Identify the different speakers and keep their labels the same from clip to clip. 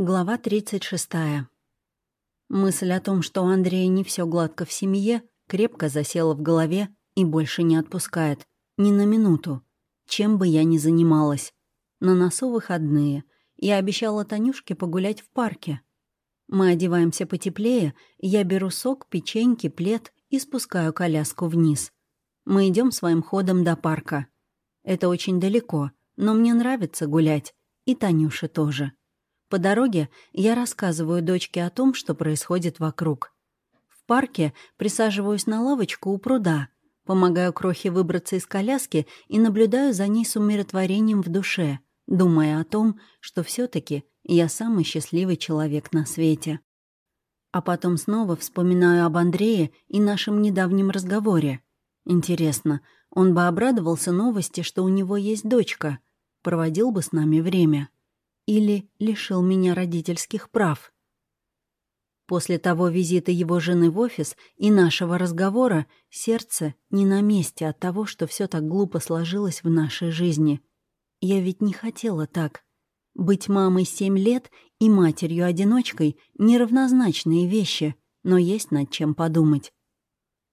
Speaker 1: Глава 36. Мысль о том, что у Андрея не все гладко в семье, крепко засела в голове и больше не отпускает. Ни на минуту. Чем бы я ни занималась. На носу выходные. Я обещала Танюшке погулять в парке. Мы одеваемся потеплее, я беру сок, печеньки, плед и спускаю коляску вниз. Мы идем своим ходом до парка. Это очень далеко, но мне нравится гулять. И Танюше тоже. По дороге я рассказываю дочке о том, что происходит вокруг. В парке присаживаюсь на лавочку у пруда, помогаю Крохе выбраться из коляски и наблюдаю за ней с умиротворением в душе, думая о том, что все таки я самый счастливый человек на свете. А потом снова вспоминаю об Андрее и нашем недавнем разговоре. Интересно, он бы обрадовался новости, что у него есть дочка, проводил бы с нами время или лишил меня родительских прав. После того визита его жены в офис и нашего разговора сердце не на месте от того, что все так глупо сложилось в нашей жизни. Я ведь не хотела так. Быть мамой семь лет и матерью-одиночкой — неравнозначные вещи, но есть над чем подумать.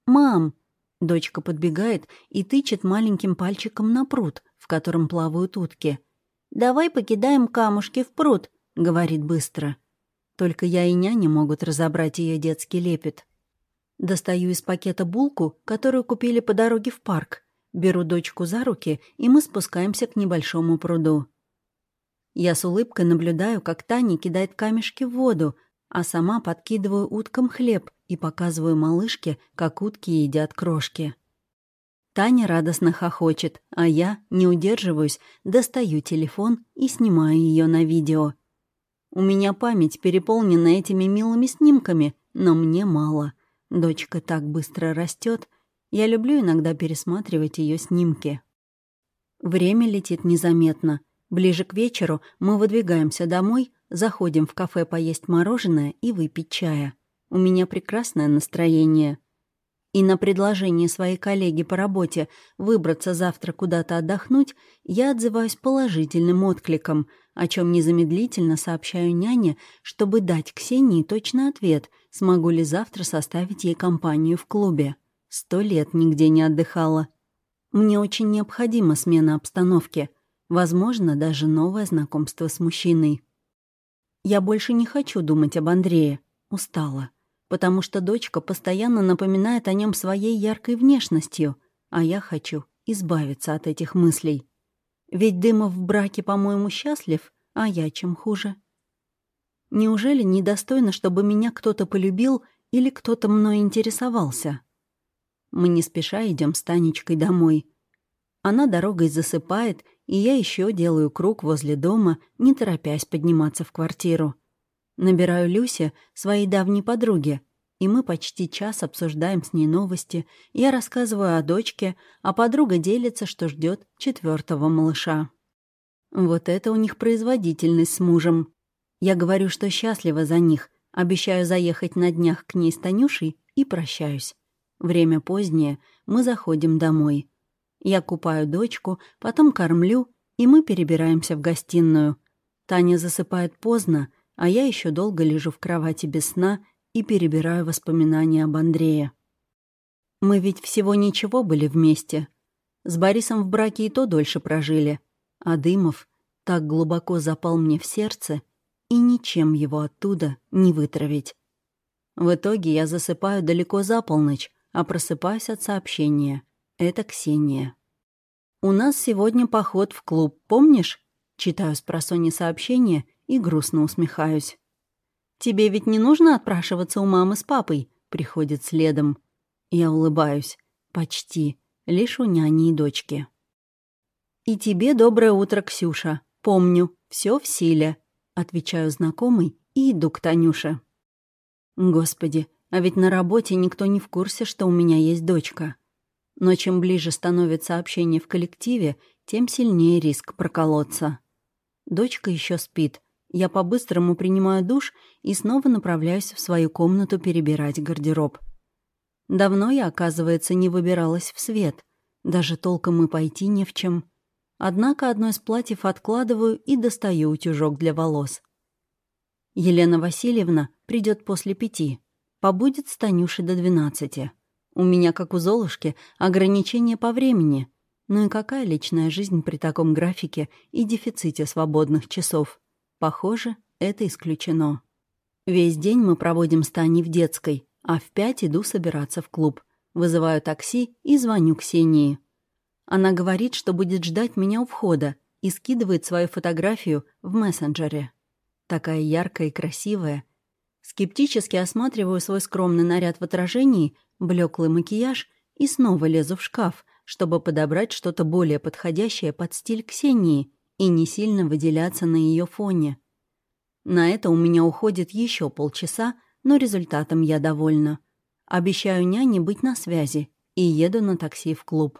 Speaker 1: «Мам!» — дочка подбегает и тычет маленьким пальчиком на пруд, в котором плавают утки. «Давай покидаем камушки в пруд», — говорит быстро. Только я и няня могут разобрать ее детский лепет. Достаю из пакета булку, которую купили по дороге в парк. Беру дочку за руки, и мы спускаемся к небольшому пруду. Я с улыбкой наблюдаю, как Таня кидает камешки в воду, а сама подкидываю уткам хлеб и показываю малышке, как утки едят крошки. Таня радостно хохочет, а я, не удерживаюсь, достаю телефон и снимаю ее на видео. У меня память переполнена этими милыми снимками, но мне мало. Дочка так быстро растет. Я люблю иногда пересматривать ее снимки. Время летит незаметно. Ближе к вечеру мы выдвигаемся домой, заходим в кафе поесть мороженое и выпить чая. У меня прекрасное настроение и на предложение своей коллеги по работе выбраться завтра куда-то отдохнуть, я отзываюсь положительным откликом, о чем незамедлительно сообщаю няне, чтобы дать Ксении точный ответ, смогу ли завтра составить ей компанию в клубе. Сто лет нигде не отдыхала. Мне очень необходима смена обстановки, возможно, даже новое знакомство с мужчиной. Я больше не хочу думать об Андрее. Устала потому что дочка постоянно напоминает о нем своей яркой внешностью, а я хочу избавиться от этих мыслей. Ведь Дымов в браке, по-моему, счастлив, а я чем хуже. Неужели недостойно, чтобы меня кто-то полюбил или кто-то мной интересовался? Мы не спеша идем с Танечкой домой. Она дорогой засыпает, и я еще делаю круг возле дома, не торопясь подниматься в квартиру. Набираю Люсе, своей давней подруге, и мы почти час обсуждаем с ней новости. Я рассказываю о дочке, а подруга делится, что ждет четвертого малыша. Вот это у них производительность с мужем. Я говорю, что счастлива за них, обещаю заехать на днях к ней с Танюшей и прощаюсь. Время позднее, мы заходим домой. Я купаю дочку, потом кормлю, и мы перебираемся в гостиную. Таня засыпает поздно, а я еще долго лежу в кровати без сна и перебираю воспоминания об Андрее. Мы ведь всего ничего были вместе. С Борисом в браке и то дольше прожили. А Дымов так глубоко запал мне в сердце, и ничем его оттуда не вытравить. В итоге я засыпаю далеко за полночь, а просыпаюсь от сообщения. Это Ксения. «У нас сегодня поход в клуб, помнишь?» Читаю с просони сообщение и грустно усмехаюсь. «Тебе ведь не нужно отпрашиваться у мамы с папой?» Приходит следом. Я улыбаюсь. Почти. Лишь у няни и дочки. «И тебе доброе утро, Ксюша. Помню, все в силе», — отвечаю знакомый и иду к Танюше. Господи, а ведь на работе никто не в курсе, что у меня есть дочка. Но чем ближе становится общение в коллективе, тем сильнее риск проколоться. Дочка еще спит. Я по-быстрому принимаю душ и снова направляюсь в свою комнату перебирать гардероб. Давно я, оказывается, не выбиралась в свет. Даже толком и пойти не в чем. Однако одно из платьев откладываю и достаю утюжок для волос. Елена Васильевна придет после пяти. Побудет с Танюшей до двенадцати. У меня, как у Золушки, ограничения по времени. Ну и какая личная жизнь при таком графике и дефиците свободных часов? Похоже, это исключено. Весь день мы проводим с Таней в детской, а в пять иду собираться в клуб. Вызываю такси и звоню Ксении. Она говорит, что будет ждать меня у входа и скидывает свою фотографию в мессенджере. Такая яркая и красивая. Скептически осматриваю свой скромный наряд в отражении, блеклый макияж и снова лезу в шкаф, чтобы подобрать что-то более подходящее под стиль Ксении и не сильно выделяться на ее фоне. На это у меня уходит еще полчаса, но результатом я довольна. Обещаю няне быть на связи и еду на такси в клуб.